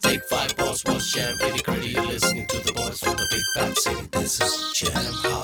Take five balls, Watch jam, pretty gritty. You're listening to the boys from the big bad city. This is Jam